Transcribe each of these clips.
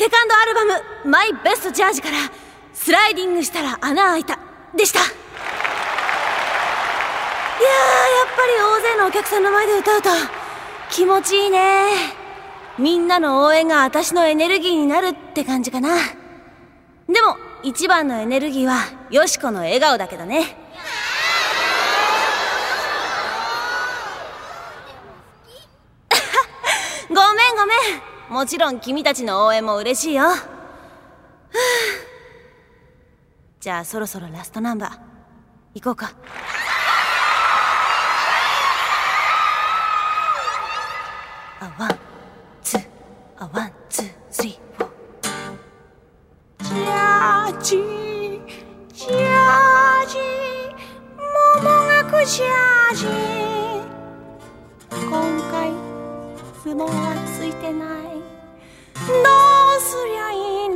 セカンドアルバム「マイベストジャージ」から「スライディングしたら穴開いた」でした。いやーやっぱり大勢のお客さんの前で歌うと気持ちいいね。みんなの応援が私のエネルギーになるって感じかな。でも一番のエネルギーはよしこの笑顔だけどね。ごめんごめん。もちろん君たちの応援も嬉しいよ。じゃあそろそろラストナンバー。行こうか。あ one two。あ one two three four。ジャージジャージ桃学ジャージ今回相撲はついてない。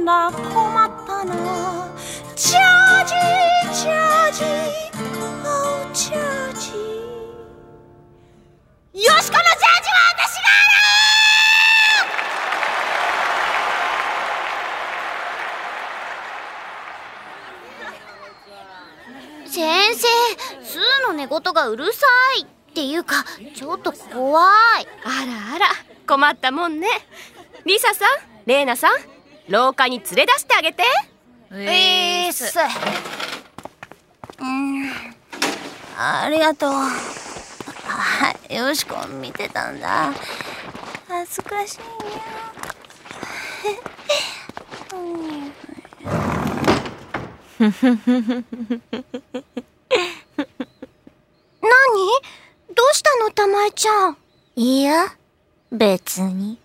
んだ困ったなジャージジャージ。Oh ジャージ。よしこのジャージは私が先生スーの寝言がうるさいっていうかちょっと怖い。あらあら困ったもんね。リサさんレイナさん廊下に連れ出してあげて。えーす。うん。ありがとう。あ よしこ見てたんだ。恥ずかしい 何？どうしたの？たまえちゃん。いや、別に。